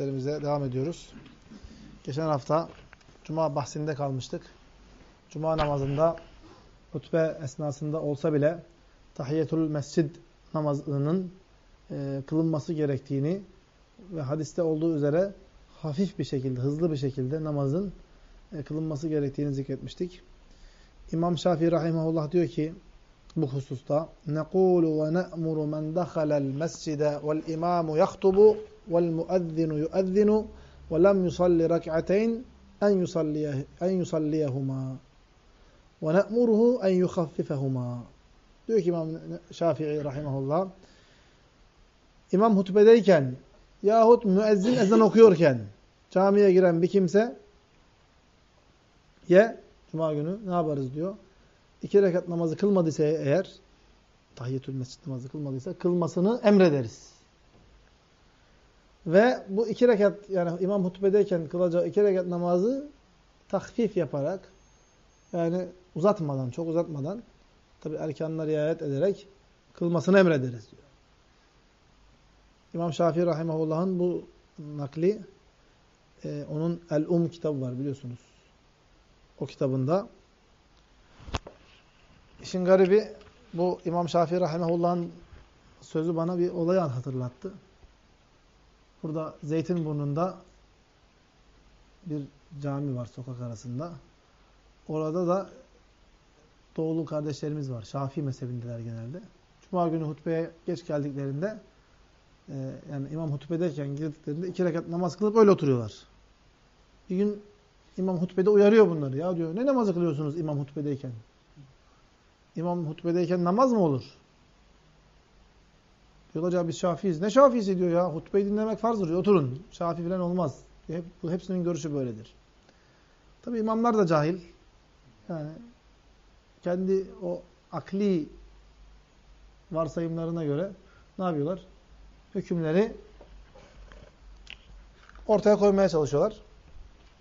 derslerimize devam ediyoruz. Geçen hafta Cuma bahsinde kalmıştık. Cuma namazında hutbe esnasında olsa bile tahiyyetul mescid namazının e, kılınması gerektiğini ve hadiste olduğu üzere hafif bir şekilde, hızlı bir şekilde namazın e, kılınması gerektiğini zikretmiştik. İmam Şafii rahimahullah diyor ki bu hususta نَقُولُ وَنَأْمُرُ مَنْ دَخَلَ الْمَسْجِدَ وَالْاِمَامُ يَخْطُبُ وَالْمُؤَذِّنُ يُؤَذِّنُ وَلَمْ يُصَلِّ رَكْعَتَيْنِ أَنْ يُصَلِّيَهُمَا وَنَأْمُرُهُ أَنْ يُخَفِّفَهُمَا Diyor ki İmam Şafii rahimahullah İmam hutbedeyken yahut müezzin ezan okuyorken camiye giren bir kimse ye Cuma günü ne yaparız diyor. İki rekat namazı kılmadıysa eğer tahiyyetül mescid namazı kılmadıysa kılmasını emrederiz. Ve bu iki rekat yani imam hutbedeyken kılacağı iki rekat namazı takfif yaparak yani uzatmadan, çok uzatmadan tabi erkanına riayet ederek kılmasını emrederiz diyor. İmam Şafii Rahimahullah'ın bu nakli e, onun El-Um kitabı var biliyorsunuz. O kitabında işin garibi bu İmam Şafii Rahimahullah'ın sözü bana bir olayı hatırlattı. Burada Zeytinburnu'nda bir cami var sokak arasında. Orada da doğulu kardeşlerimiz var. Şafii mezhebindeler genelde. Cuma günü hutbeye geç geldiklerinde e, yani imam hutbedeyken girdiklerinde iki rekat namaz kılıp öyle oturuyorlar. Bir gün imam hutbede uyarıyor bunları. Ya diyor ne namazı kılıyorsunuz imam hutbedeyken? İmam hutbedeyken namaz mı olur? Diyorlar ya biz şafiyiz. Ne şafisi diyor ya? Hutbeyi dinlemek farzdır. Diyor. Oturun. Şafi falan olmaz. Hep, bu hepsinin görüşü böyledir. Tabi imamlar da cahil. Yani kendi o akli varsayımlarına göre ne yapıyorlar? Hükümleri ortaya koymaya çalışıyorlar.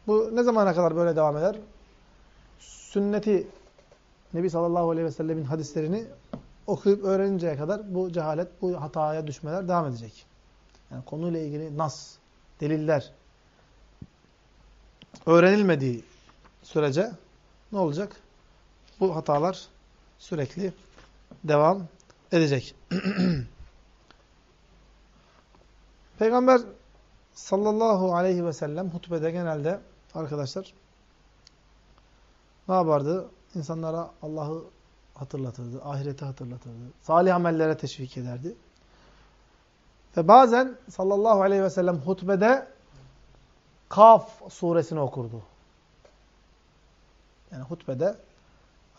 Bu ne zamana kadar böyle devam eder? Sünneti Nebi sallallahu aleyhi ve sellemin hadislerini okuyup öğreninceye kadar bu cehalet, bu hataya düşmeler devam edecek. Yani konuyla ilgili nas, deliller öğrenilmediği sürece ne olacak? Bu hatalar sürekli devam edecek. Peygamber sallallahu aleyhi ve sellem hutbede genelde arkadaşlar ne yapardı? İnsanlara Allah'ı hatırlatırdı, ahireti hatırlatırdı, salih amellere teşvik ederdi. Ve bazen sallallahu aleyhi ve sellem hutbede Kaf suresini okurdu. Yani hutbede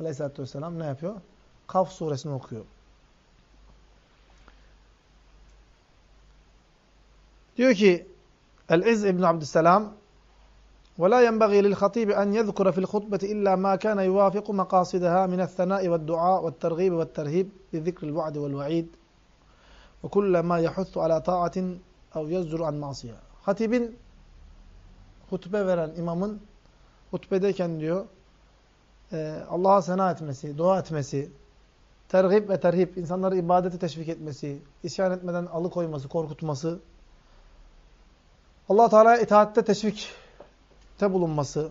aleyhissalatü vesselam ne yapıyor? Kaf suresini okuyor. Diyor ki El-İz İbn Abdüsselam ولا ينبغي للخطيب أن يذكر في الخطبة إلا ما كان يوافق مقاصدها من الثناء والدعاء والترغيب والترهيب بذكر الوعد والوعيد وكل ما يحث على طاعة أو يزجر عن معصية. Hatibin hutbe veren imamın hutbedeyken diyor e, Allah'a sena etmesi, dua etmesi, tergib ve terhib, insanları ibadete teşvik etmesi, isyan etmeden alıkoyması, korkutması, allah Teala'ya itaatte teşvik bulunması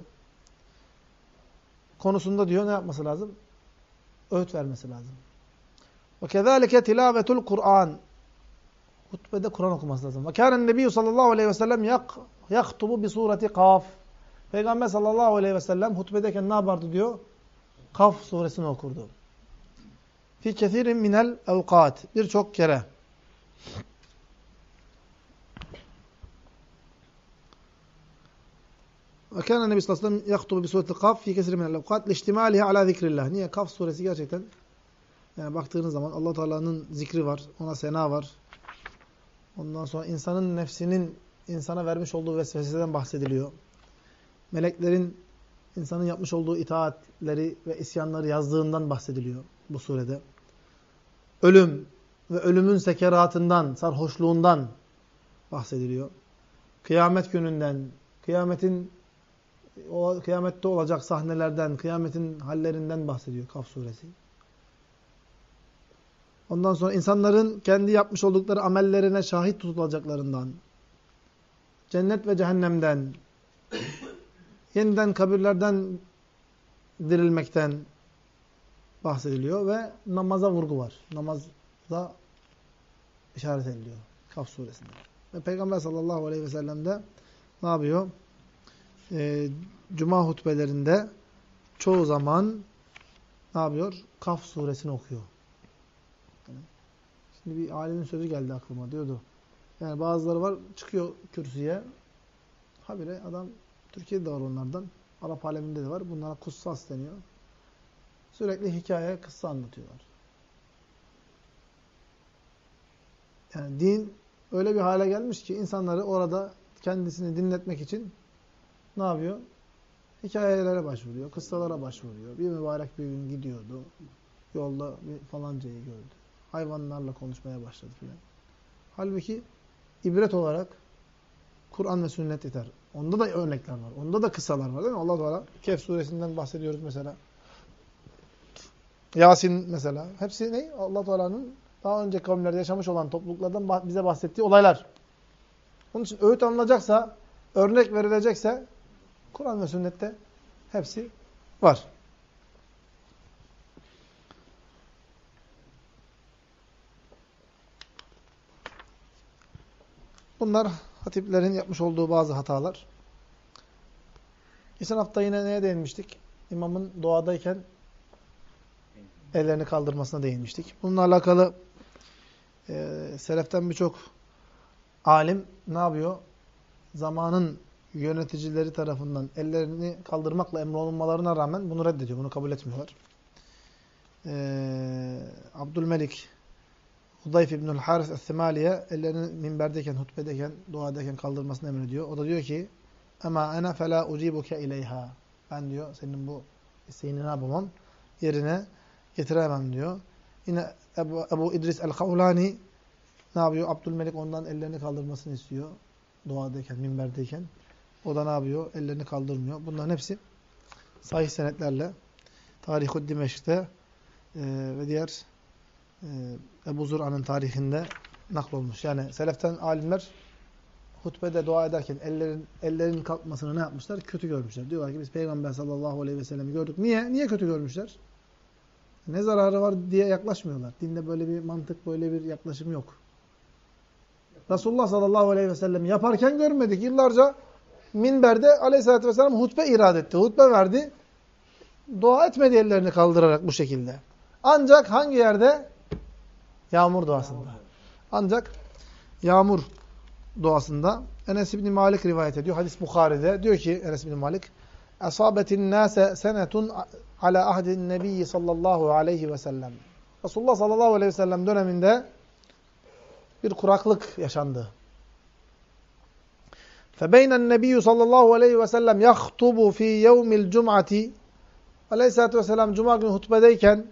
konusunda diyor ne yapması lazım? Öğüt vermesi lazım. Ve kezalike tilavetul Kur'an. Hutbede Kur'an okuması lazım. Ve kânen nebiyyü sallallahu aleyhi ve sellem yaktubu bi sureti kaf. Peygamber sallallahu aleyhi ve sellem hutbedeyken ne yapardı diyor? Kaf suresini okurdu. Fi kethirin minel evkat. Birçok kere. Kâne Nebi sallallahu aleyhi ve sellem yaktubu bi sureti kaf fi kesir minel evkat leştimaliha ala zikrillah. Niye? Kaf suresi gerçekten yani baktığınız zaman allah Teala'nın zikri var, ona sena var. Ondan sonra insanın nefsinin insana vermiş olduğu vesveseden bahsediliyor. Meleklerin insanın yapmış olduğu itaatleri ve isyanları yazdığından bahsediliyor bu surede. Ölüm ve ölümün sekeratından, sarhoşluğundan bahsediliyor. Kıyamet gününden, kıyametin o kıyamette olacak sahnelerden, kıyametin hallerinden bahsediyor Kaf suresi. Ondan sonra insanların kendi yapmış oldukları amellerine şahit tutulacaklarından, cennet ve cehennemden, yeniden kabirlerden dirilmekten bahsediliyor ve namaza vurgu var. Namazda işaret ediliyor. Kaf suresinde. Ve Peygamber sallallahu aleyhi ve sellem de ne yapıyor? Ee, Cuma hutbelerinde çoğu zaman ne yapıyor? Kaf suresini okuyor. Şimdi bir alimin sözü geldi aklıma diyordu. Yani bazıları var çıkıyor kürsüye. Habire adam Türkiye'de de var onlardan. Arap aleminde de var. Bunlara kussas deniyor. Sürekli hikaye, kıssa anlatıyorlar. Yani din öyle bir hale gelmiş ki insanları orada kendisini dinletmek için ne yapıyor? Hikayelere başvuruyor, kıssalara başvuruyor. Bir mübarek bir gün gidiyordu. Yolda bir falancayı gördü. Hayvanlarla konuşmaya başladı filan. Halbuki ibret olarak Kur'an ve sünnet yeter. Onda da örnekler var. Onda da kıssalar var değil mi? Allah Teala Kehf suresinden bahsediyoruz mesela. Yasin mesela. Hepsi ne? Allah Teala'nın daha önce kavimlerde yaşamış olan topluluklardan bize bahsettiği olaylar. Onun için öğüt alınacaksa, örnek verilecekse Kur'an ve sünnette hepsi var. Bunlar hatiplerin yapmış olduğu bazı hatalar. Geçen hafta yine neye değinmiştik? İmamın doğadayken ellerini kaldırmasına değinmiştik. Bununla alakalı e, seleften birçok alim ne yapıyor? Zamanın yöneticileri tarafından ellerini kaldırmakla emrolunmalarına rağmen bunu reddediyor. Bunu kabul etmiyorlar. Ee, Abdülmelik Hudayf İbnül Haris Es-Semaliye ellerini minberdeyken, hutbedeyken, duadayken kaldırmasını emrediyor. O da diyor ki ama ene fela ucibuke ileyha. Ben diyor senin bu isteğini ne yapamam? Yerine getiremem diyor. Yine Ebu, Ebu İdris el-Kavlani ne yapıyor? Abdülmelik ondan ellerini kaldırmasını istiyor. Duadayken, minberdeyken. O da ne yapıyor? Ellerini kaldırmıyor. Bunların hepsi sahih senetlerle Tarih-i Dimeşk'te e, ve diğer e, Ebu Zur'a'nın tarihinde naklolmuş. Yani seleften alimler hutbede dua ederken ellerin ellerin kalkmasını ne yapmışlar? Kötü görmüşler. Diyorlar ki biz Peygamber sallallahu aleyhi ve sellem'i gördük. Niye? Niye kötü görmüşler? Ne zararı var diye yaklaşmıyorlar. Dinde böyle bir mantık, böyle bir yaklaşım yok. Resulullah sallallahu aleyhi ve sellem yaparken görmedik. Yıllarca minberde aleyhissalatü vesselam hutbe irad etti. Hutbe verdi. Dua etmedi ellerini kaldırarak bu şekilde. Ancak hangi yerde? Yağmur duasında. Ancak yağmur duasında Enes İbni Malik rivayet ediyor. Hadis Bukhari'de. Diyor ki Enes İbni Malik Esabetin nase senetun ala ahdin nebiyyi sallallahu aleyhi ve sellem. Resulullah sallallahu aleyhi ve sellem döneminde bir kuraklık yaşandı. فَبَيْنَ النَّبِيُّ sallallahu aleyhi ve sellem يَخْطُبُ ف۪ي يَوْمِ الْجُمْعَةِ Aleyhisselatü vesselam Cuma günü hutbedeyken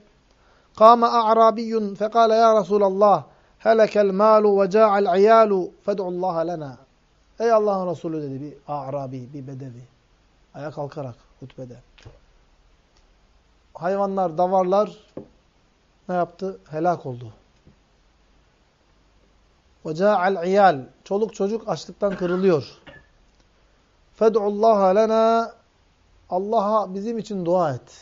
قام أعرابي فقال يا رسول الله هلك المال وجاع العيال فادعوا الله لنا Ey Allah'ın Resulü dedi bir A'rabi, bir bedevi. Ayağa kalkarak hutbede. Hayvanlar, davarlar ne yaptı? Helak oldu. وَجَاءَ الْعِيَالِ Çoluk çocuk açlıktan kırılıyor. Fed'ullaha lena Allah'a bizim için dua et.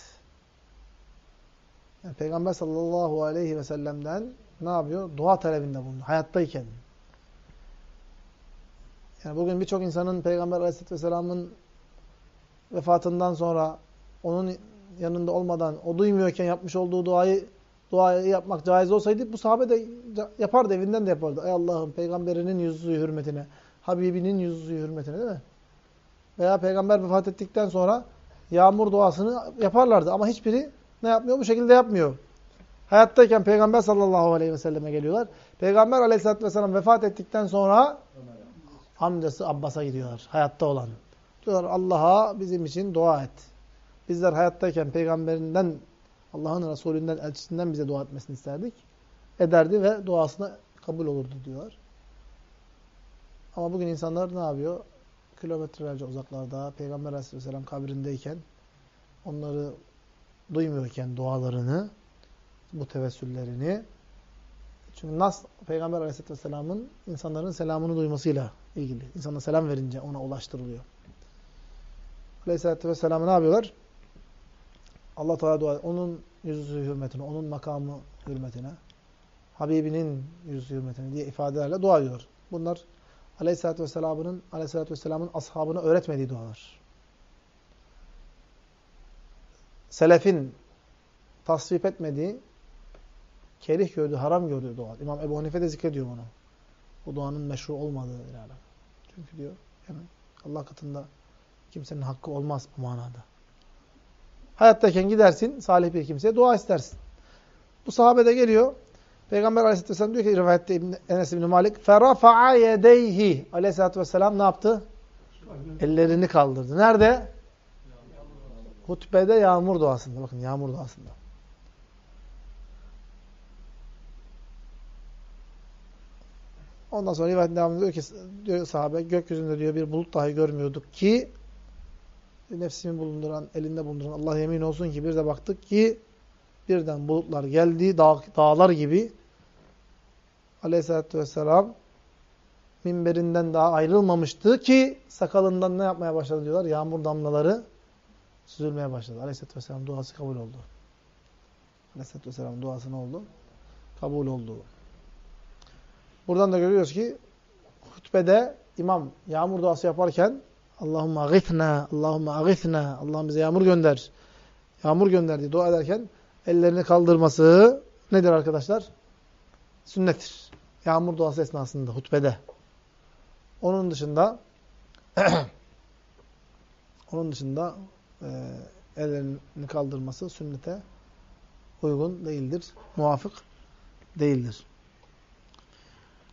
Yani Peygamber sallallahu aleyhi ve sellem'den ne yapıyor? Dua talebinde bulundu. Hayattayken. Yani bugün birçok insanın Peygamber aleyhisselatü vesselamın vefatından sonra onun yanında olmadan, o duymuyorken yapmış olduğu duayı duayı yapmak caiz olsaydı bu sahabe de yapardı, evinden de yapardı. Ey Allah'ım peygamberinin yüzü hürmetine, Habibinin yüzü hürmetine değil mi? Veya peygamber vefat ettikten sonra yağmur duasını yaparlardı ama hiçbiri ne yapmıyor? Bu şekilde yapmıyor. Hayattayken Peygamber sallallahu aleyhi ve selleme geliyorlar. Peygamber aleyhissalatü vesselam vefat ettikten sonra amcası Abbas'a gidiyorlar. Hayatta olan. Diyorlar Allah'a bizim için dua et. Bizler hayattayken peygamberinden, Allah'ın Resulünden, elçisinden bize dua etmesini isterdik. Ederdi ve duasına kabul olurdu diyorlar. Ama bugün insanlar ne yapıyor? Kilometrelerce uzaklarda Peygamber aleyhisselam kabrindeyken onları duymuyorken dualarını, bu tevessüllerini çünkü Nas Peygamber Aleyhisselatü Vesselam'ın insanların selamını duymasıyla ilgili. İnsana selam verince ona ulaştırılıyor. Aleyhisselatü Vesselam ne yapıyorlar? Allah Teala dua onun yüzü hürmetine, onun makamı hürmetine, Habibinin yüzü hürmetine diye ifadelerle dua ediyor. Bunlar Aleyhisselatü Vesselam'ın Aleyhisselatü Vesselam'ın ashabına öğretmediği dualar. Selefin tasvip etmediği, kerih gördüğü, haram gördüğü dua. İmam Ebu Hanife de zikrediyor bunu. Bu duanın meşru olmadığı ile. Çünkü diyor yani Allah katında kimsenin hakkı olmaz bu manada. Hayattayken gidersin salih bir kimseye dua istersin. Bu sahabe de geliyor. Peygamber aleyhisselatü vesselam diyor ki rivayette İbn, Enes İbni Malik فَرَفَعَ يَدَيْهِ Aleyhisselatü vesselam ne yaptı? Ellerini kaldırdı. Nerede? Hutbede yağmur duasında. Bakın yağmur duasında. Ondan sonra rivayet devam ediyor ki diyor sahabe gökyüzünde diyor bir bulut dahi görmüyorduk ki nefsimi bulunduran, elinde bulunduran Allah yemin olsun ki bir de baktık ki birden bulutlar geldi dağ, dağlar gibi Aleyhisselatü Vesselam minberinden daha ayrılmamıştı ki sakalından ne yapmaya başladı diyorlar? Yağmur damlaları süzülmeye başladı. Aleyhisselatü Vesselam duası kabul oldu. Aleyhisselatü Vesselam duası ne oldu? Kabul oldu. Buradan da görüyoruz ki hutbede imam yağmur duası yaparken Allahümme agithna, Allahümme agithna, Allah'ım bize yağmur gönder. Yağmur gönder diye dua ederken ellerini kaldırması nedir arkadaşlar? Sünnettir. Yağmur duası esnasında, hutbede. Onun dışında onun dışında e, ellerini kaldırması sünnete uygun değildir. Muvafık değildir.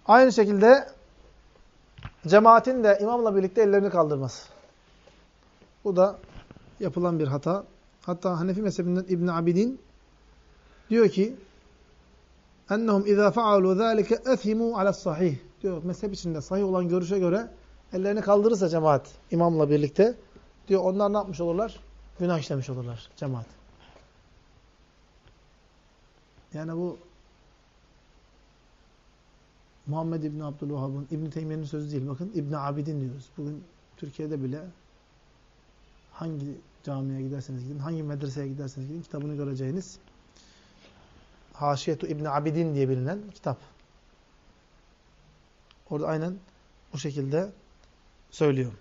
Aynı şekilde cemaatin de imamla birlikte ellerini kaldırması. Bu da yapılan bir hata. Hatta Hanefi mezhebinden İbn Abidin diyor ki ennehum iza faalu zalike ethimu ala sahih. Diyor mezhep içinde sahih olan görüşe göre ellerini kaldırırsa cemaat imamla birlikte diyor onlar ne yapmış olurlar? Günah işlemiş olurlar cemaat. Yani bu Muhammed İbni Abdülvahhab'ın, İbni Teymiye'nin sözü değil. Bakın İbni Abidin diyoruz. Bugün Türkiye'de bile hangi camiye giderseniz gidin, hangi medreseye giderseniz gidin kitabını göreceğiniz Haşiyetu İbni Abidin diye bilinen kitap. Orada aynen bu şekilde söylüyor.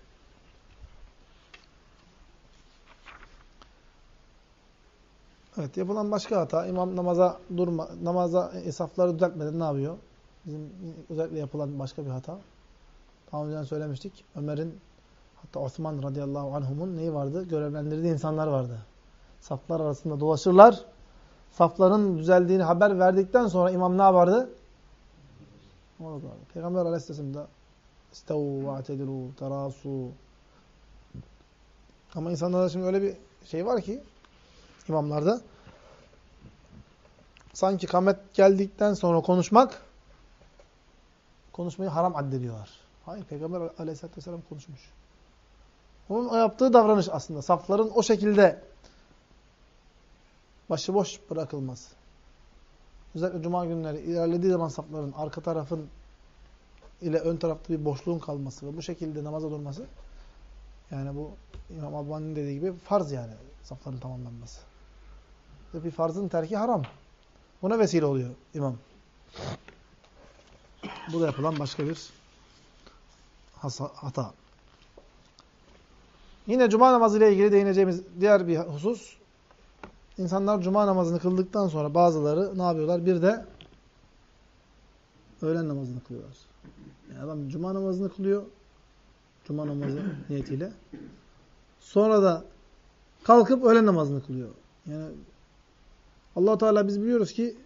Evet, yapılan başka hata, imam namaza durma, namaza safları düzeltmeden ne yapıyor? Bizim özellikle yapılan başka bir hata. Daha önceden söylemiştik. Ömer'in hatta Osman radıyallahu anhumun neyi vardı? Görevlendirdiği insanlar vardı. Saflar arasında dolaşırlar. Safların düzeldiğini haber verdikten sonra imam ne yapardı? Peygamber aleyhisselam da İstavu ve terasu Ama insanlarda şimdi öyle bir şey var ki imamlarda sanki kamet geldikten sonra konuşmak konuşmayı haram addediyorlar. Hayır, Peygamber aleyhissalatü vesselam konuşmuş. Onun o yaptığı davranış aslında. Safların o şekilde başıboş bırakılması. Özellikle cuma günleri ilerlediği zaman safların arka tarafın ile ön tarafta bir boşluğun kalması ve bu şekilde namaza durması yani bu İmam Albani'nin dediği gibi farz yani safların tamamlanması. Ve bir farzın terki haram. Buna vesile oluyor imam. Bu da yapılan başka bir hata. Yine cuma namazı ile ilgili değineceğimiz diğer bir husus. İnsanlar cuma namazını kıldıktan sonra bazıları ne yapıyorlar? Bir de öğlen namazını kılıyorlar. Yani adam cuma namazını kılıyor. Cuma namazı niyetiyle. Sonra da kalkıp öğlen namazını kılıyor. Yani allah Teala biz biliyoruz ki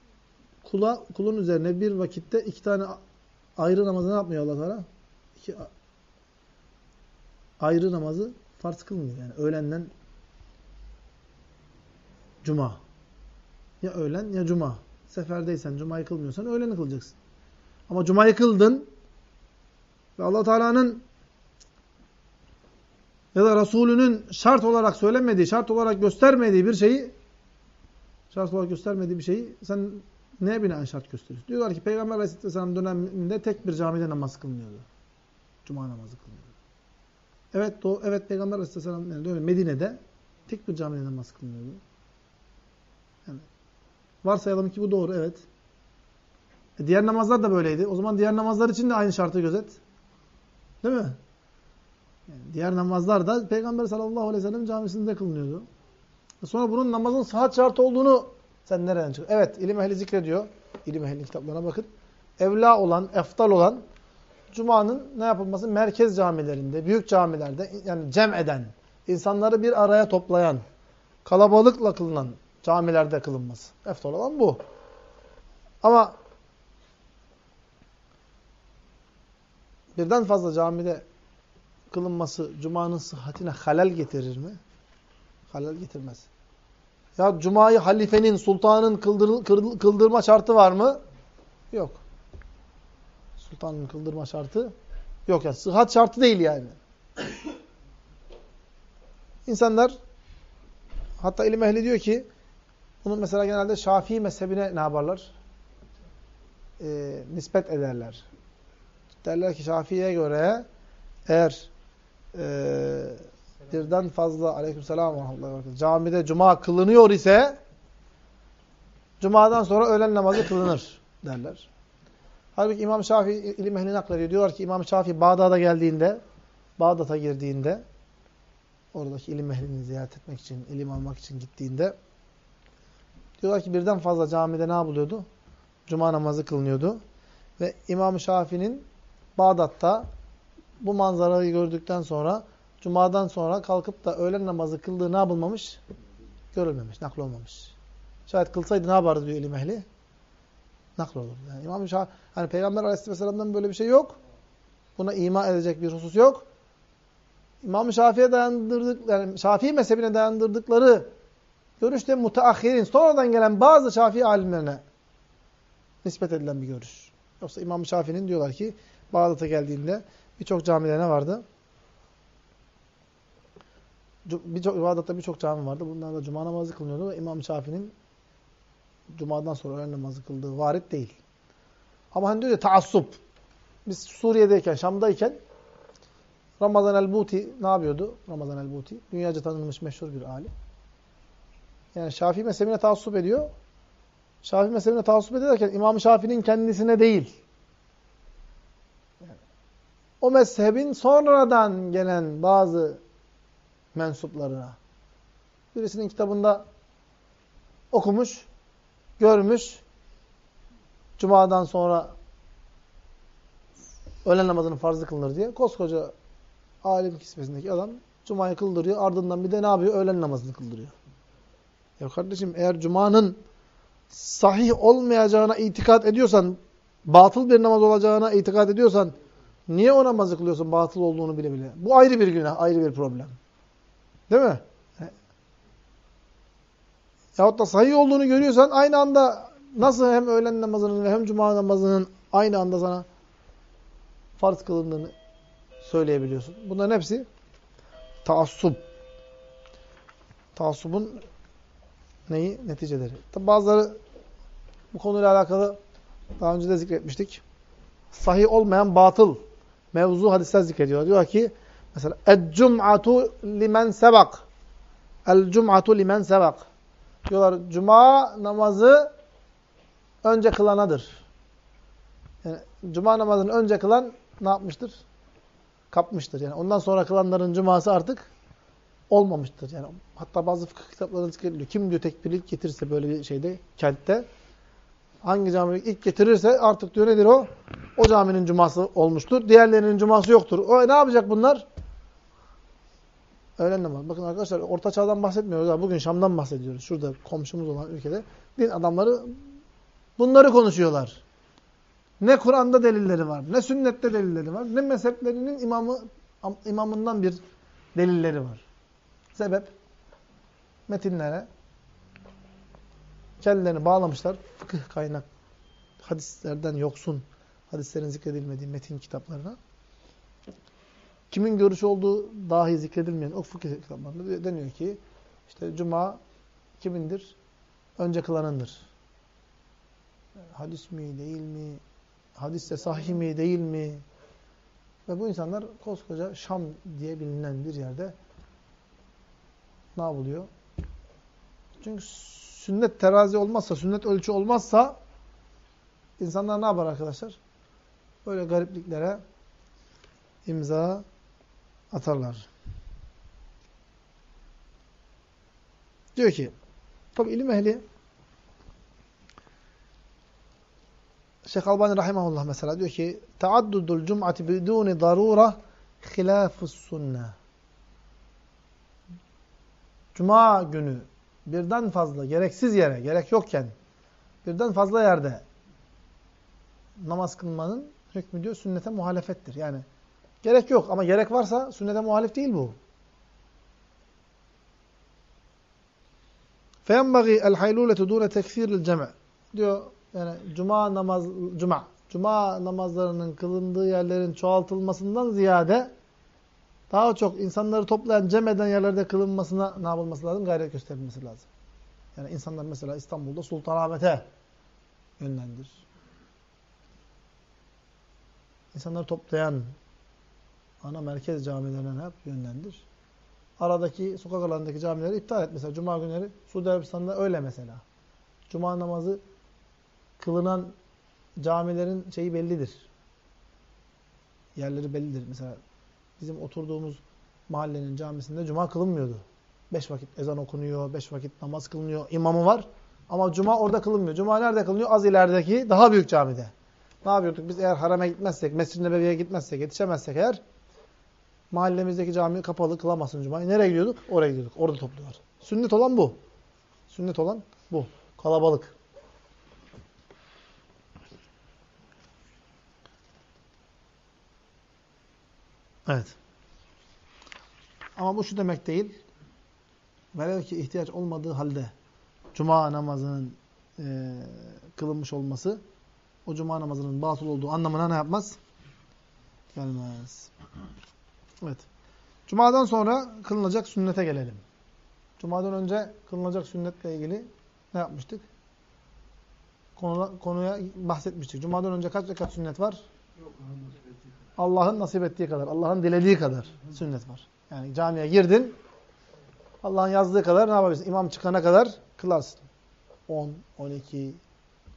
kula, kulun üzerine bir vakitte iki tane ayrı namazı ne yapmıyor allah Teala? İki ayrı namazı farz kılmıyor. Yani öğlenden cuma. Ya öğlen ya cuma. Seferdeysen cumayı kılmıyorsan öğleni kılacaksın. Ama cumayı kıldın ve allah Teala'nın ya da Resulünün şart olarak söylemediği, şart olarak göstermediği bir şeyi şart olarak göstermediği bir şeyi sen neye binaen şart gösteriyorsun? Diyorlar ki Peygamber Aleyhisselam döneminde tek bir camide namaz kılınıyordu. Cuma namazı kılınıyordu. Evet, doğu, evet Peygamber Aleyhisselam yani Medine'de tek bir camide namaz kılınıyordu. Varsayalım ki bu doğru, evet. E diğer namazlar da böyleydi. O zaman diğer namazlar için de aynı şartı gözet. Değil mi? Yani diğer namazlar da Peygamber sallallahu aleyhi ve sellem camisinde kılınıyordu. E sonra bunun namazın sıhhat şartı olduğunu sen nereden çıkıyorsun? Evet, ilim ehli zikrediyor. İlim ehli kitaplarına bakın. Evla olan, eftal olan Cuma'nın ne yapılması? Merkez camilerinde, büyük camilerde yani cem eden, insanları bir araya toplayan, kalabalıkla kılınan camilerde kılınması. Eftal olan bu. Ama birden fazla camide kılınması Cuma'nın sıhhatine halel getirir mi? Halel getirmez. Ya Cuma'yı halifenin, sultanın kıldır, kıldırma şartı var mı? Yok. Sultanın kıldırma şartı yok. Yani sıhhat şartı değil yani. İnsanlar hatta ilim ehli diyor ki bunu mesela genelde Şafii mezhebine ne yaparlar? Ee, nispet ederler. Derler ki Şafii'ye göre eğer e, birden fazla aleykümselam camide cuma kılınıyor ise cumadan sonra öğlen namazı kılınır derler. Halbuki İmam Şafii ilim ehli naklediyor. Diyorlar ki İmam Şafii Bağdat'a geldiğinde, Bağdat'a girdiğinde, oradaki ilim ehlini ziyaret etmek için, ilim almak için gittiğinde, diyorlar ki birden fazla camide ne yapılıyordu? Cuma namazı kılınıyordu. Ve İmam Şafii'nin Bağdat'ta bu manzarayı gördükten sonra Cuma'dan sonra kalkıp da öğlen namazı kıldığı ne yapılmamış? Görülmemiş, nakl olmamış. Şayet kılsaydı ne yapardı diyor ilim ehli? Nakl olur. Yani İmam Şah, hani Peygamber Aleyhisselam'dan böyle bir şey yok. Buna ima edecek bir husus yok. İmam Şafii'ye dayandırdık, yani Şafii mezhebine dayandırdıkları görüşte mutaahhirin, sonradan gelen bazı Şafii alimlerine nispet edilen bir görüş. Yoksa İmam Şafii'nin diyorlar ki Bağdat'a geldiğinde birçok camilerine vardı. Birçok Bağdat'ta birçok cami vardı. Bunlarda cuma namazı kılınıyordu İmam Şafii'nin cumadan sonra öğlen namazı kıldığı varit değil. Ama hani diyor ya taassup. Biz Suriye'deyken, Şam'dayken Ramazan el-Buti ne yapıyordu? Ramazan el-Buti. Dünyaca tanınmış meşhur bir alim. Yani Şafii mezhebine taassup ediyor. Şafii mezhebine taassup ederken İmam Şafii'nin kendisine değil. o mezhebin sonradan gelen bazı mensuplarına. Birisinin kitabında okumuş, görmüş, Cuma'dan sonra öğlen namazının farzı kılınır diye koskoca alim kismesindeki adam Cuma'yı kıldırıyor. Ardından bir de ne yapıyor? Öğlen namazını kıldırıyor. Ya kardeşim eğer Cuma'nın sahih olmayacağına itikat ediyorsan, batıl bir namaz olacağına itikat ediyorsan niye o namazı kılıyorsun batıl olduğunu bile bile? Bu ayrı bir günah, ayrı bir problem. Değil mi? Yahut da sahih olduğunu görüyorsan aynı anda nasıl hem öğlen namazının ve hem cuma namazının aynı anda sana farz kılındığını söyleyebiliyorsun. Bunların hepsi taassup. Taassubun neyi? Neticeleri. Tabi bazıları bu konuyla alakalı daha önce de zikretmiştik. Sahih olmayan batıl mevzu hadisler zikrediyor. Diyor ki mesela el-cum'atu limen sebak el-cum'atu limen sebak diyorlar cuma namazı önce kılanadır. Yani cuma namazını önce kılan ne yapmıştır? Kapmıştır. Yani ondan sonra kılanların cuması artık olmamıştır. Yani hatta bazı fıkıh kitaplarında zikrediliyor. Kim diyor tekbir ilk getirirse böyle bir şeyde, kentte hangi cami ilk getirirse artık diyor nedir o? O caminin cuması olmuştur. Diğerlerinin cuması yoktur. O ne yapacak bunlar? Öğlen namazı. Bakın arkadaşlar Orta Çağ'dan bahsetmiyoruz. Bugün Şam'dan bahsediyoruz. Şurada komşumuz olan ülkede. Din adamları bunları konuşuyorlar. Ne Kur'an'da delilleri var, ne sünnette delilleri var, ne mezheplerinin imamı imamından bir delilleri var. Sebep metinlere kendilerini bağlamışlar. Fıkıh kaynak hadislerden yoksun, hadislerin zikredilmediği metin kitaplarına. Kimin görüşü olduğu dahi zikredilmeyen o fıkıh kitaplarında deniyor ki işte cuma kimindir? Önce kılanındır. Hadis mi, değil mi? Hadiste sahih mi, değil mi? Ve bu insanlar koskoca Şam diye bilinen bir yerde ne yapılıyor? Çünkü sünnet terazi olmazsa, sünnet ölçü olmazsa insanlar ne yapar arkadaşlar? Böyle garipliklere imza atarlar. Diyor ki, tabi ilim ehli Şeyh Albani Rahimahullah mesela diyor ki taaddudul cum'ati biduni darura hilafus sünne. Cuma günü birden fazla gereksiz yere, gerek yokken birden fazla yerde namaz kılmanın hükmü diyor sünnete muhalefettir. Yani gerek yok ama gerek varsa sünnete muhalif değil bu. فَيَنْبَغِي الْحَيْلُولَةُ دُونَ تَكْفِيرِ الْجَمَعِ Diyor yani cuma namaz cuma cuma namazlarının kılındığı yerlerin çoğaltılmasından ziyade daha çok insanları toplayan cem eden yerlerde kılınmasına ne yapılması lazım? Gayret gösterilmesi lazım. Yani insanlar mesela İstanbul'da Sultanahmet'e yönlendir. İnsanları toplayan ana merkez camilerine hep yönlendir. Aradaki sokak alanındaki camileri iptal et. Mesela Cuma günleri Suudi Arabistan'da öyle mesela. Cuma namazı kılınan camilerin şeyi bellidir. Yerleri bellidir. Mesela bizim oturduğumuz mahallenin camisinde cuma kılınmıyordu. Beş vakit ezan okunuyor, beş vakit namaz kılınıyor, imamı var. Ama cuma orada kılınmıyor. Cuma nerede kılınıyor? Az ilerideki daha büyük camide. Ne yapıyorduk? Biz eğer harame gitmezsek, Mescid-i Nebevi'ye gitmezsek, yetişemezsek eğer mahallemizdeki cami kapalı kılamazsın cumayı. Nereye gidiyorduk? Oraya gidiyorduk. Orada topluyorlar. Sünnet olan bu. Sünnet olan bu. Kalabalık. Evet. Ama bu şu demek değil. Velev ki ihtiyaç olmadığı halde cuma namazının e, kılınmış olması o cuma namazının batıl olduğu anlamına ne yapmaz? Gelmez. Evet. Cumadan sonra kılınacak sünnete gelelim. Cumadan önce kılınacak sünnetle ilgili ne yapmıştık? Konuya, konuya bahsetmiştik. Cumadan önce kaç rekat sünnet var? Allah'ın nasip ettiği kadar, Allah'ın dilediği kadar sünnet var. Yani camiye girdin, Allah'ın yazdığı kadar ne yapabilirsin? İmam çıkana kadar kılarsın. 10, 12,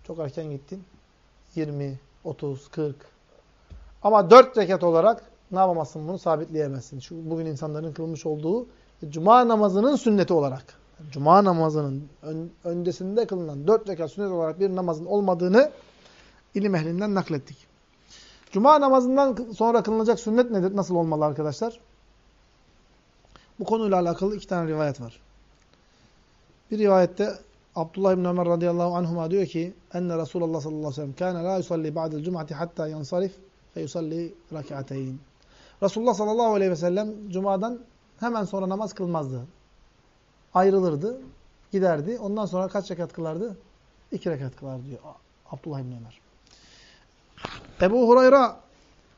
çok erken gittin. 20, 30, 40. Ama 4 rekat olarak ne yapamazsın bunu? Sabitleyemezsin. Şu bugün insanların kılmış olduğu cuma namazının sünneti olarak. Cuma namazının ön, öncesinde kılınan 4 rekat sünnet olarak bir namazın olmadığını ilim ehlinden naklettik. Cuma namazından sonra kılınacak sünnet nedir? Nasıl olmalı arkadaşlar? Bu konuyla alakalı iki tane rivayet var. Bir rivayette Abdullah ibn Ömer radıyallahu anhuma diyor ki enne Resulullah sallallahu aleyhi ve sellem kâne la yusalli ba'del cum'ati hatta yansarif fe yusalli rak'ateyn. Resulullah sallallahu aleyhi ve sellem cumadan hemen sonra namaz kılmazdı. Ayrılırdı, giderdi. Ondan sonra kaç rekat kılardı? İki rekat kılardı diyor Abdullah ibn Ömer. Ebu Hurayra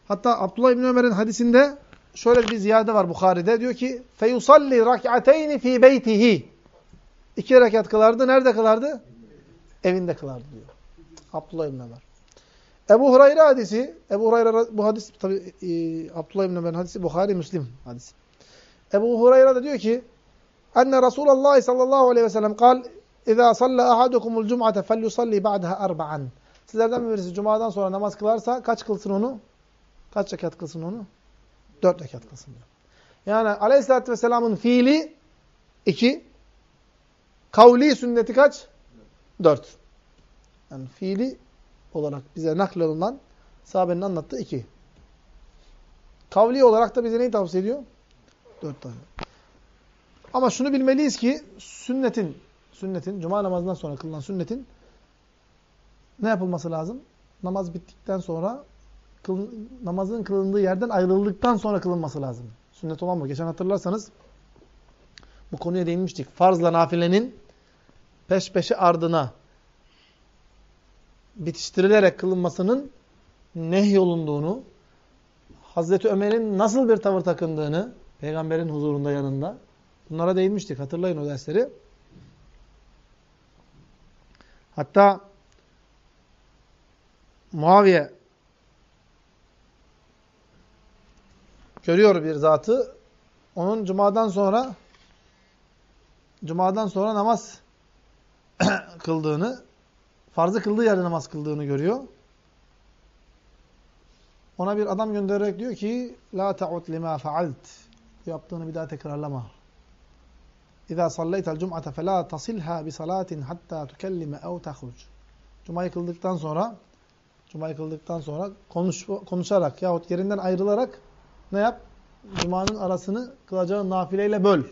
hatta Abdullah İbni Ömer'in hadisinde şöyle bir ziyade var Bukhari'de. Diyor ki feyusalli rak'ateyni fi beytihi. İki rekat kılardı. Nerede kılardı? Evinde kılardı diyor. Abdullah İbni Ömer. Ebu Hurayra hadisi, Ebu Hurayra bu hadis tabi e, Abdullah İbni Ömer'in hadisi Bukhari Müslim hadisi. Ebu Hurayra da diyor ki enne Resulullah sallallahu aleyhi ve sellem kal İzâ salla ahadukumul cum'ate felyusalli ba'daha arba'an. Sizlerden birisi cumadan sonra namaz kılarsa kaç kılsın onu? Kaç rekat kılsın onu? Dört rekat kılsın diyor. Yani aleyhissalatü vesselamın fiili iki, kavli sünneti kaç? Dört. Yani fiili olarak bize naklolunan sahabenin anlattığı iki. Kavli olarak da bize neyi tavsiye ediyor? Dört tane. Ama şunu bilmeliyiz ki sünnetin, sünnetin, cuma namazından sonra kılınan sünnetin ne yapılması lazım? Namaz bittikten sonra kıl, namazın kılındığı yerden ayrıldıktan sonra kılınması lazım. Sünnet olan bu. Geçen hatırlarsanız bu konuya değinmiştik. Farzla nafilenin peş peşe ardına bitiştirilerek kılınmasının nehyolunduğunu, Hazreti Ömer'in nasıl bir tavır takındığını, peygamberin huzurunda yanında, bunlara değinmiştik. Hatırlayın o dersleri. Hatta Muaviye görüyor bir zatı onun cumadan sonra cumadan sonra namaz kıldığını, farzı kıldığı yerde namaz kıldığını görüyor. Ona bir adam göndererek diyor ki la ta'ud lima faalt. Yaptığını bir daha tekrarlama. İza salleytel cum'ate fe la tasilha bi salatin hatta tukellime ev tahruc. Cuma'yı kıldıktan sonra Cuma'yı kıldıktan sonra konuş, konuşarak yahut yerinden ayrılarak ne yap? Cuma'nın arasını kılacağın nafileyle böl.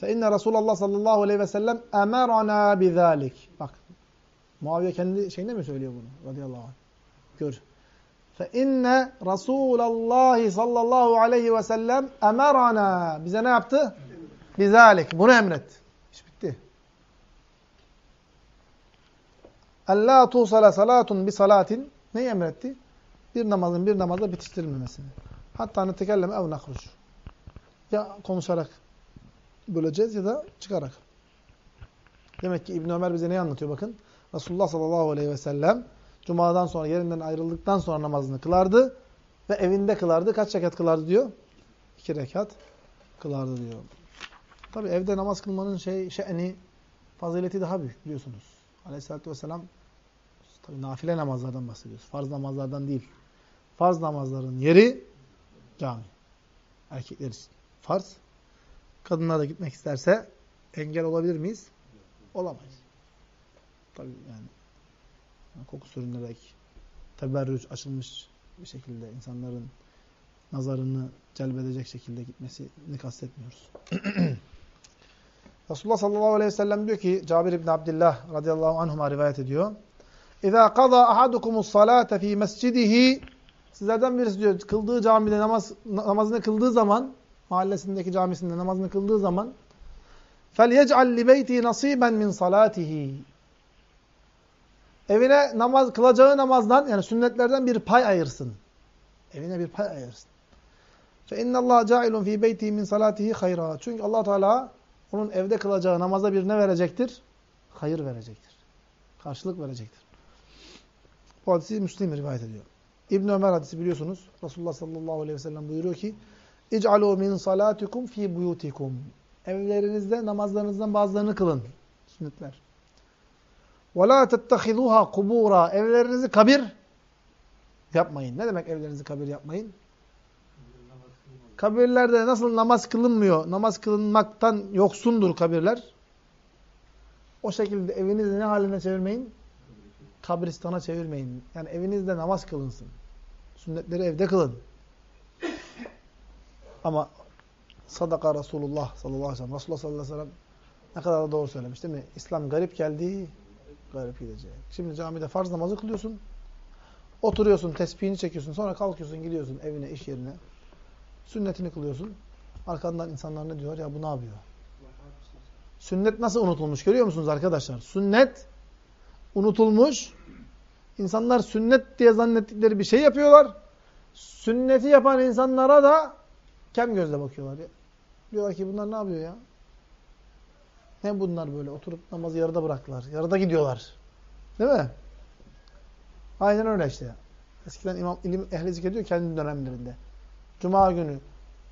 Fe inne Resulullah sallallahu aleyhi ve sellem emerana bizalik. Bak. Muaviye kendi şeyinde mi söylüyor bunu? Radıyallahu anh. Gör. Fe inne Resulullah sallallahu aleyhi ve sellem emerana. Bize ne yaptı? Bizalik. Bunu emret. İş bitti. Allah tusala salatun bi salatin. Neyi emretti? Bir namazın bir namazla bitiştirilmemesini. Hatta netekelleme ev nahruç. Ya konuşarak böleceğiz ya da çıkarak. Demek ki İbn Ömer bize neyi anlatıyor bakın. Resulullah sallallahu aleyhi ve sellem Cuma'dan sonra yerinden ayrıldıktan sonra namazını kılardı ve evinde kılardı. Kaç rekat kılardı diyor? İki rekat kılardı diyor. Tabi evde namaz kılmanın şey, şe'ni, fazileti daha büyük biliyorsunuz. Aleyhisselatü vesselam tabi nafile namazlardan bahsediyoruz. Farz namazlardan değil. Farz namazların yeri cami. Erkekler için. Farz. Kadınlar da gitmek isterse engel olabilir miyiz? Olamayız. Tabi yani koku sürünerek teberrüç açılmış bir şekilde insanların nazarını celbedecek şekilde gitmesini kastetmiyoruz. Resulullah sallallahu aleyhi ve sellem diyor ki Cabir İbni Abdillah radıyallahu anhuma rivayet ediyor. اِذَا قَضَى أَحَدُكُمُ الصَّلَاةَ ف۪ي مَسْجِدِهِ Sizlerden birisi diyor kıldığı camide namaz, namazını kıldığı zaman mahallesindeki camisinde namazını kıldığı zaman فَلْيَجْعَلْ لِبَيْتِهِ نَصِيبًا مِنْ صَلَاتِهِ Evine namaz kılacağı namazdan yani sünnetlerden bir pay ayırsın. Evine bir pay ayırsın. فَاِنَّ اللّٰهَ جَعِلٌ ف۪ي بَيْتِهِ مِنْ صَلَاتِهِ خَيْرًا Çünkü allah Teala onun evde kılacağı namaza bir ne verecektir? Hayır verecektir. Karşılık verecektir. Bu hadisi Müslim rivayet ediyor. İbn Ömer hadisi biliyorsunuz. Resulullah sallallahu aleyhi ve sellem buyuruyor ki: "İc'alû min salatikum fi buyutikum." Evlerinizde namazlarınızdan bazılarını kılın. Sünnetler. "Ve lâ tettehizuha kubura." Evlerinizi kabir yapmayın. Ne demek evlerinizi kabir yapmayın? Kabirlerde nasıl namaz kılınmıyor, namaz kılınmaktan yoksundur kabirler. O şekilde evinizi ne haline çevirmeyin? Kabristana çevirmeyin. Yani evinizde namaz kılınsın. Sünnetleri evde kılın. Ama sadaka Resulullah sallallahu aleyhi ve sellem. Resulullah sallallahu aleyhi ve sellem ne kadar da doğru söylemiş değil mi? İslam garip geldi, garip gidecek. Şimdi camide farz namazı kılıyorsun. Oturuyorsun, tesbihini çekiyorsun. Sonra kalkıyorsun, gidiyorsun evine, iş yerine. Sünnetini kılıyorsun. Arkandan insanlar ne diyor? Ya bu ne yapıyor? Sünnet nasıl unutulmuş görüyor musunuz arkadaşlar? Sünnet unutulmuş. İnsanlar sünnet diye zannettikleri bir şey yapıyorlar. Sünneti yapan insanlara da kem gözle bakıyorlar. Diyorlar ki bunlar ne yapıyor ya? Ne bunlar böyle? Oturup namazı yarıda bıraktılar. Yarıda gidiyorlar. Değil mi? Aynen öyle işte. Eskiden imam, ilim ehli zikrediyor kendi dönemlerinde. Cuma günü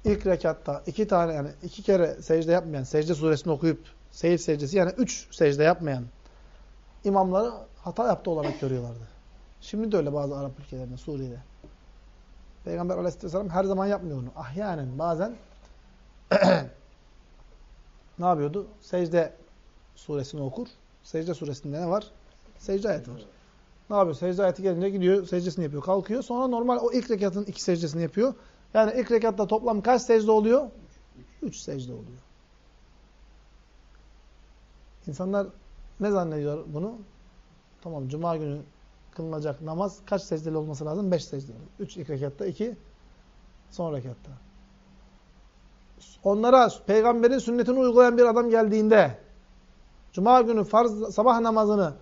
ilk rekatta iki tane yani iki kere secde yapmayan, secde suresini okuyup seyir secdesi yani üç secde yapmayan imamları hata yaptı olarak görüyorlardı. Şimdi de öyle bazı Arap ülkelerinde, Suriye'de. Peygamber aleyhisselam her zaman yapmıyor onu. Ahyanen bazen ne yapıyordu? Secde suresini okur. Secde suresinde ne var? Secde ayeti var. Ne yapıyor? Secde ayeti gelince gidiyor, secdesini yapıyor, kalkıyor. Sonra normal o ilk rekatın iki secdesini yapıyor. Yani ilk rekatta toplam kaç secde oluyor? Üç secde oluyor. İnsanlar ne zannediyor bunu? Tamam, cuma günü kılınacak namaz kaç secdeli olması lazım? Beş secdeli. Üç ilk rekatta, iki son rekatta. Onlara peygamberin sünnetini uygulayan bir adam geldiğinde cuma günü farz sabah namazını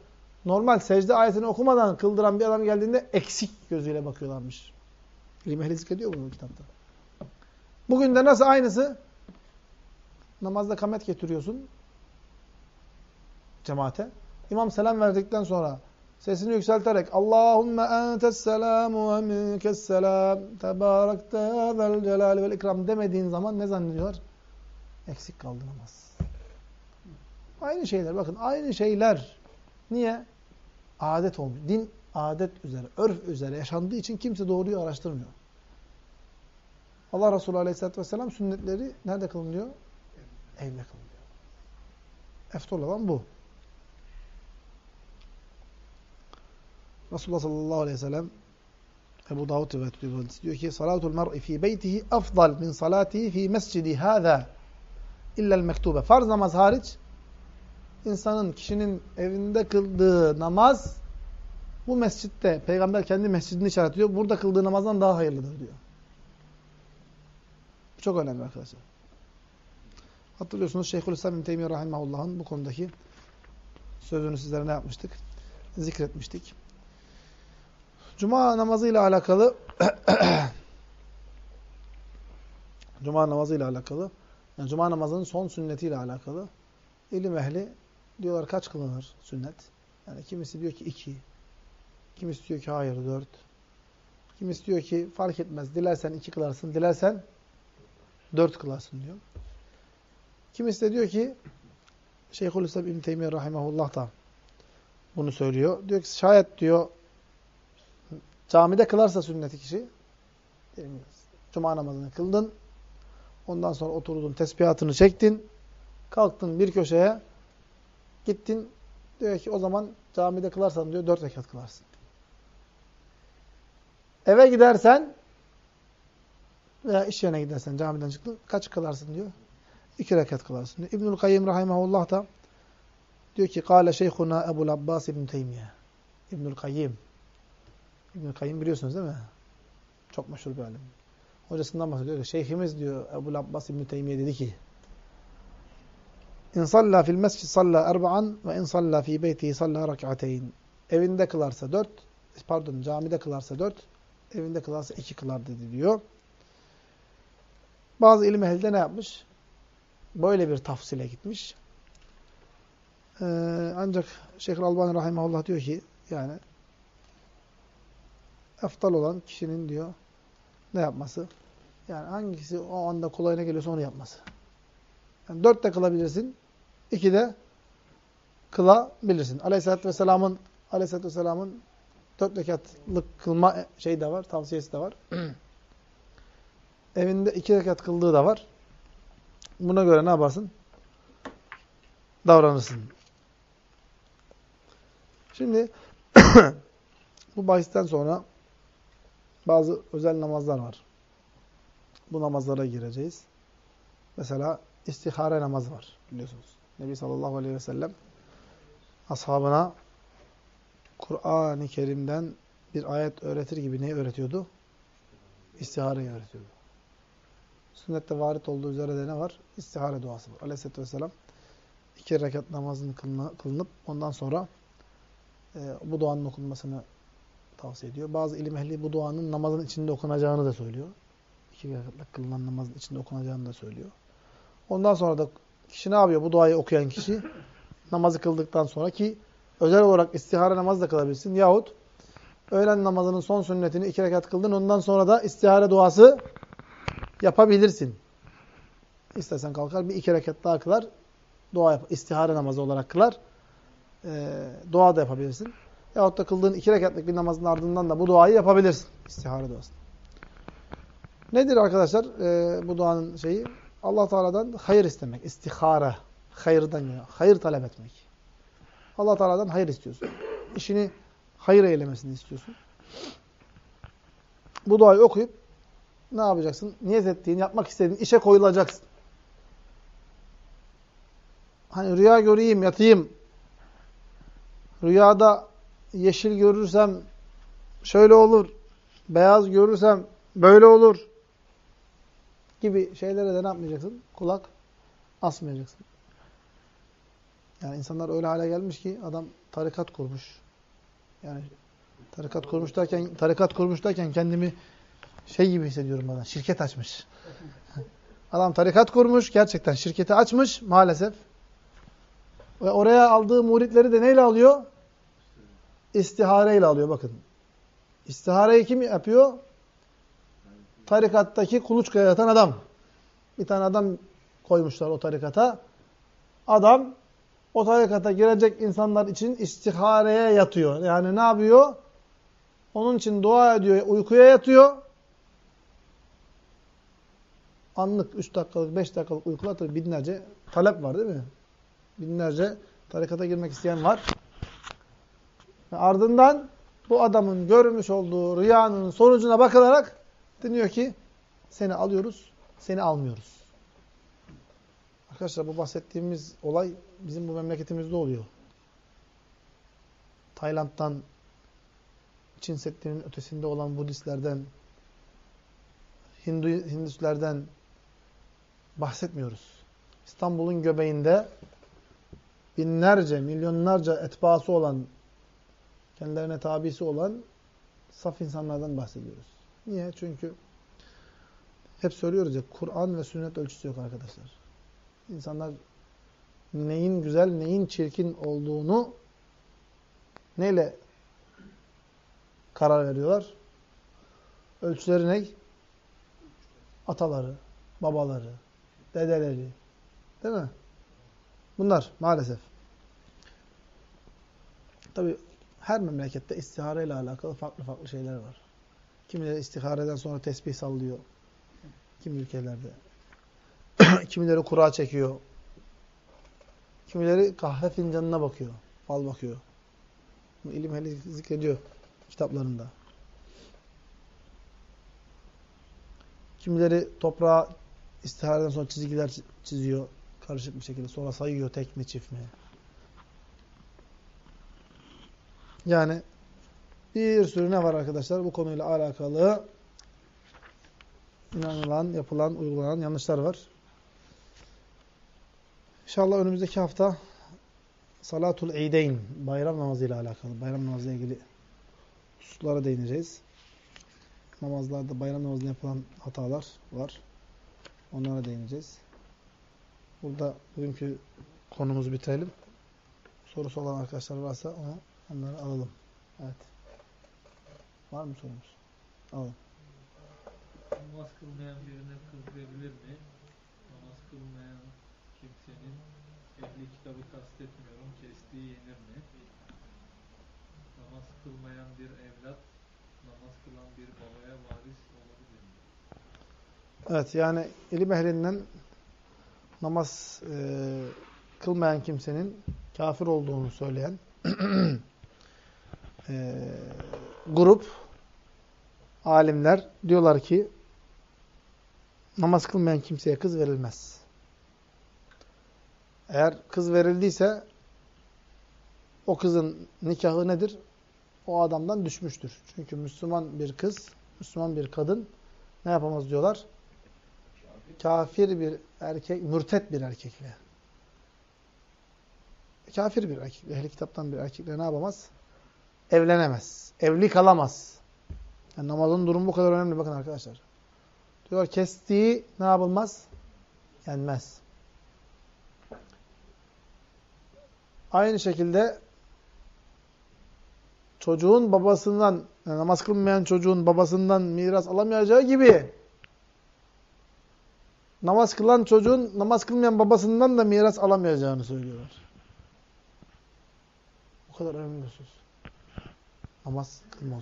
normal secde ayetini okumadan kıldıran bir adam geldiğinde eksik gözüyle bakıyorlarmış. İlim ehli zikrediyor bunu kitapta. Bugün de nasıl aynısı? Namazda kamet getiriyorsun cemaate. İmam selam verdikten sonra Sesini yükselterek Allahümme entes selamu ve minkes selam tebarekte zel celal vel ikram demediğin zaman ne zannediyorlar? Eksik kaldı namaz. Aynı şeyler. Bakın aynı şeyler. Niye? Adet olmuş. Din adet üzere, örf üzere yaşandığı için kimse doğruyu araştırmıyor. Allah Resulü Aleyhisselatü Vesselam sünnetleri nerede kılınıyor? Evde kılınıyor. Eftal olan bu. Resulullah sallallahu aleyhi ve sellem Ebu Davud rivayet. Diyor ki salatul mer'i fi beytihi afdal min salatihi fi mescidi hâzâ illel mektube. Farz namaz hariç insanın, kişinin evinde kıldığı namaz bu mescitte, peygamber kendi mescidini işaret ediyor. Burada kıldığı namazdan daha hayırlıdır diyor. Bu çok önemli arkadaşlar. Hatırlıyorsunuz Şeyhülislam İbn Teymiye Rahimahullah'ın bu konudaki sözünü sizlere ne yapmıştık? Zikretmiştik. Cuma namazıyla alakalı Cuma namazıyla alakalı yani Cuma namazının son sünnetiyle alakalı ilim ehli diyorlar kaç kılınır sünnet? Yani kimisi diyor ki iki, kimisi diyor ki hayır dört, kimisi diyor ki fark etmez dilersen iki kılarsın, dilersen dört kılarsın diyor. Kimisi de diyor ki Şeyhülislam İbn Teymiyye rahimehullah da bunu söylüyor. Diyor ki şayet diyor camide kılarsa sünneti kişi cuma namazını kıldın. Ondan sonra oturdun, tesbihatını çektin. Kalktın bir köşeye gittin. Diyor ki o zaman camide kılarsan diyor dört rekat kılarsın. Eve gidersen veya iş yerine gidersen camiden çıktın kaç kılarsın diyor. İki rekat kılarsın. İbnül Kayyim Rahimahullah da diyor ki Kale şeyhuna Ebul Abbas İbn Teymiye. İbnül Kayyim. İbnül Kayyim biliyorsunuz değil mi? Çok meşhur bir alim. Hocasından bahsediyor. Şeyhimiz diyor Ebul Abbas İbn Teymiye dedi ki İn salla fil mescid salla erba'an ve in salla fi beytihi salla rak'ateyn. Evinde kılarsa dört, pardon camide kılarsa dört, evinde kılarsa iki kılar dedi diyor. Bazı ilim ehli de ne yapmış? Böyle bir tafsile gitmiş. Ee, ancak Şeyh Albani Rahimahullah diyor ki yani eftal olan kişinin diyor ne yapması? Yani hangisi o anda kolayına geliyorsa onu yapması. Yani dört de kılabilirsin, iki de kılabilirsin. Aleyhisselatü Vesselam'ın Aleyhisselatü Vesselam'ın dört rekatlık kılma şey de var, tavsiyesi de var. Evinde iki rekat kıldığı da var. Buna göre ne yaparsın? Davranırsın. Şimdi bu bahisten sonra bazı özel namazlar var. Bu namazlara gireceğiz. Mesela istihare namazı var biliyorsunuz. Nebi sallallahu aleyhi ve sellem ashabına Kur'an-ı Kerim'den bir ayet öğretir gibi ne öğretiyordu? İstihareyi öğretiyordu. Sünnette varit olduğu üzere de ne var? İstihare duası var. Aleyhisselatü vesselam iki rekat namazın kılınıp ondan sonra e, bu duanın okunmasını tavsiye ediyor. Bazı ilim ehli bu duanın namazın içinde okunacağını da söylüyor. İki rekatlık kılınan namazın içinde okunacağını da söylüyor. Ondan sonra da kişi ne yapıyor? Bu duayı okuyan kişi namazı kıldıktan sonra ki özel olarak istihare namazı da kılabilirsin. Yahut öğlen namazının son sünnetini iki rekat kıldın. Ondan sonra da istihare duası yapabilirsin. İstersen kalkar bir iki rekat daha kılar. Dua yap. İstihare namazı olarak kılar. Ee, dua da yapabilirsin. Yahut da kıldığın iki rekatlık bir namazın ardından da bu duayı yapabilirsin. İstihare duası. Nedir arkadaşlar ee, bu duanın şeyi? Allah Teala'dan hayır istemek. İstihare. Hayırdan geliyor. Hayır talep etmek. Allah Teala'dan hayır istiyorsun. İşini hayır eylemesini istiyorsun. Bu duayı okuyup ne yapacaksın? Niyet ettiğin, yapmak istediğin işe koyulacaksın. Hani rüya göreyim, yatayım. Rüyada yeşil görürsem şöyle olur. Beyaz görürsem böyle olur. Gibi şeylere de ne yapmayacaksın? Kulak asmayacaksın. Yani insanlar öyle hale gelmiş ki adam tarikat kurmuş. Yani tarikat kurmuş derken tarikat kurmuş derken kendimi şey gibi hissediyorum bana. Şirket açmış. Adam tarikat kurmuş. Gerçekten şirketi açmış maalesef. Ve oraya aldığı muritleri de neyle alıyor? istihareyle alıyor bakın. İstihareyi kim yapıyor? Tarikattaki kuluçkaya yatan adam. Bir tane adam koymuşlar o tarikata. Adam o tarikata girecek insanlar için istihareye yatıyor. Yani ne yapıyor? Onun için dua ediyor, uykuya yatıyor. Anlık 3 dakikalık, 5 dakikalık uykular binlerce talep var değil mi? Binlerce tarikata girmek isteyen var. Ve ardından bu adamın görmüş olduğu rüyanın sonucuna bakılarak deniyor ki seni alıyoruz, seni almıyoruz. Arkadaşlar bu bahsettiğimiz olay bizim bu memleketimizde oluyor. Tayland'dan, Çin Seddi'nin ötesinde olan Budistlerden, Hindu, Hindüslerden bahsetmiyoruz. İstanbul'un göbeğinde binlerce, milyonlarca etbaası olan, kendilerine tabisi olan saf insanlardan bahsediyoruz. Niye? Çünkü hep söylüyoruz ya, Kur'an ve sünnet ölçüsü yok arkadaşlar. İnsanlar neyin güzel, neyin çirkin olduğunu neyle karar veriyorlar? Ölçüleri ne? Ataları, babaları, dedeleri. Değil mi? Bunlar maalesef. Tabi her memlekette istihare ile alakalı farklı farklı şeyler var. Kimileri istihareden sonra tesbih sallıyor. Kimi ülkelerde. Kimileri kura çekiyor. Kimileri kahve fincanına bakıyor. Fal bakıyor. Bu ilim ehli zikrediyor kitaplarında. Kimileri toprağa istihareden sonra çizgiler çiziyor. Karışık bir şekilde. Sonra sayıyor tek mi çift mi. Yani bir sürü ne var arkadaşlar? Bu konuyla alakalı inanılan, yapılan, uygulanan yanlışlar var. İnşallah önümüzdeki hafta Salatul Eydeyn, bayram namazı ile alakalı, bayram namazı ile ilgili hususlara değineceğiz. Namazlarda bayram namazında yapılan hatalar var. Onlara değineceğiz. Burada bugünkü konumuzu bitirelim. Sorusu olan arkadaşlar varsa onu, onları alalım. Evet. Var mı sorumuz? Alalım. Namaz kılmayan birine kız mi? Namaz kılmayan kimsenin ehli kitabı kastetmiyorum. Kestiği yenir mi? Namaz kılmayan bir evlat namaz kılan bir babaya varis olabilir mi? Evet yani ilim ehlinden namaz e, kılmayan kimsenin kafir olduğunu söyleyen e, grup alimler diyorlar ki namaz kılmayan kimseye kız verilmez. Eğer kız verildiyse o kızın nikahı nedir? O adamdan düşmüştür. Çünkü Müslüman bir kız, Müslüman bir kadın ne yapamaz diyorlar? Kafir bir erkek, mürtet bir erkekle. Kafir bir erkekle, ehli kitaptan bir erkekle ne yapamaz? Evlenemez. Evli kalamaz. Yani namazın durumu bu kadar önemli bakın arkadaşlar. Diyor kestiği ne yapılmaz? Yenmez. Aynı şekilde çocuğun babasından, yani namaz kılmayan çocuğun babasından miras alamayacağı gibi namaz kılan çocuğun namaz kılmayan babasından da miras alamayacağını söylüyorlar. O kadar önemli bir husus. Namaz kılma.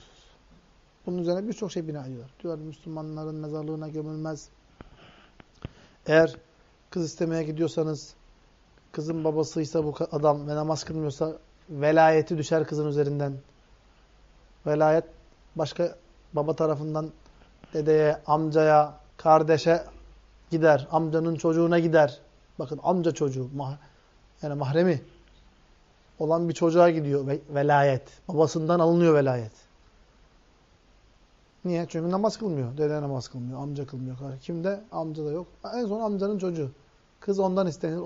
Bunun üzerine birçok şey bina ediyorlar. Diyorlar Müslümanların mezarlığına gömülmez. Eğer kız istemeye gidiyorsanız kızın babasıysa bu adam ve namaz kılmıyorsa velayeti düşer kızın üzerinden. Velayet başka baba tarafından dedeye, amcaya, kardeşe gider. Amcanın çocuğuna gider. Bakın amca çocuğu, yani mahremi olan bir çocuğa gidiyor velayet. Babasından alınıyor velayet. Niye? Çünkü namaz kılmıyor. Dede namaz kılmıyor. Amca kılmıyor. Kimde? Amca da yok. En son amcanın çocuğu. Kız ondan istenir.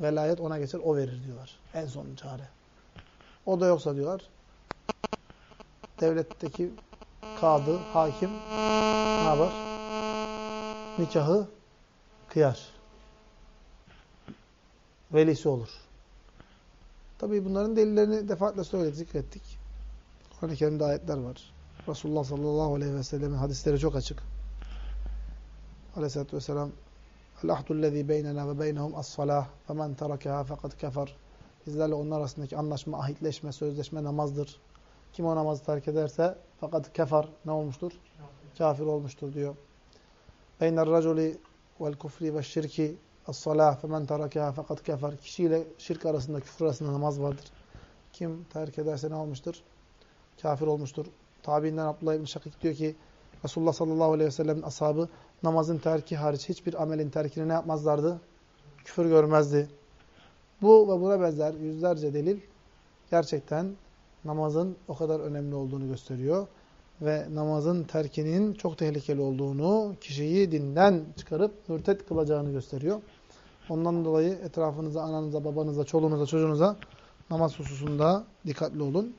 Velayet ona geçer. O verir diyorlar. En son çare. O da yoksa diyorlar. Devletteki kadı, hakim ne yapar? Nikahı kıyar. Velisi olur. Tabii bunların delillerini defaatle söyledik, zikrettik. Kur'an-ı Kerim'de ayetler var. Resulullah sallallahu aleyhi ve sellemin hadisleri çok açık. Aleyhisselatü vesselam El-ahdu lezî beynena ve beynehum as-salah femen terakâhâ fekad kefer. Bizlerle onlar arasındaki anlaşma, ahitleşme, sözleşme namazdır. Kim o namazı terk ederse fakat kefer ne olmuştur? Kafir olmuştur diyor. Beyner raculi vel kufri ve şirki as-salah femen terakâhâ fekad kefer. Kişiyle şirk arasında, küfür arasında namaz vardır. Kim terk ederse ne olmuştur? Kafir olmuştur. Tabiinden Abdullah ibn Şakik diyor ki Resulullah sallallahu aleyhi ve sellem'in ashabı namazın terki hariç hiçbir amelin terkini ne yapmazlardı? Küfür görmezdi. Bu ve buna benzer yüzlerce delil gerçekten namazın o kadar önemli olduğunu gösteriyor. Ve namazın terkinin çok tehlikeli olduğunu, kişiyi dinden çıkarıp mürtet kılacağını gösteriyor. Ondan dolayı etrafınıza, ananıza, babanıza, çoluğunuza, çocuğunuza namaz hususunda dikkatli olun.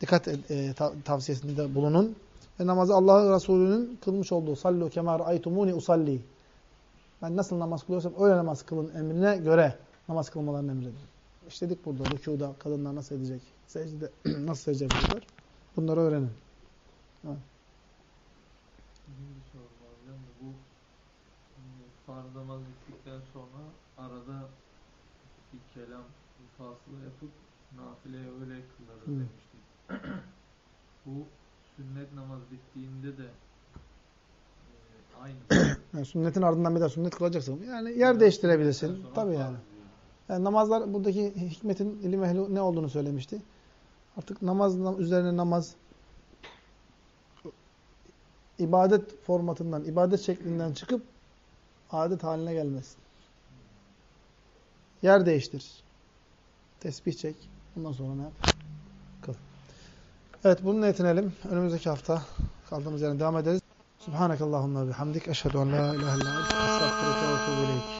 Dikkat e, ta tavsiyesinde bulunun. Ve namazı Allah'ın Resulü'nün kılmış olduğu sallu kemâ ra'aytumûni usalli. Ben nasıl namaz kılıyorsam öyle namaz kılın emrine göre namaz kılmalarını emredin. İşledik burada rükuda kadınlar nasıl edecek, secde nasıl secde edecekler. Bunları öğrenin. Evet. Bu şimdi farz namaz bittikten sonra arada bir kelam, fasıla yapıp nafileye öyle kılarız demiştik. bu sünnet namaz bittiğinde de e, aynı. Yani sünnetin ardından bir daha sünnet kılacaksın. Yani yer değiştirebilirsin. Tabii yani. yani. Namazlar buradaki hikmetin ilim ehli ne olduğunu söylemişti. Artık namaz nam- üzerine namaz ibadet formatından, ibadet şeklinden çıkıp adet haline gelmesin. Yer değiştir. Tesbih çek. Ondan sonra ne yap? Evet bununla yetinelim. Önümüzdeki hafta kaldığımız yerden devam ederiz. Subhanakallahumma bihamdik. Eşhedü en la ilahe illa. Estağfiruke ve.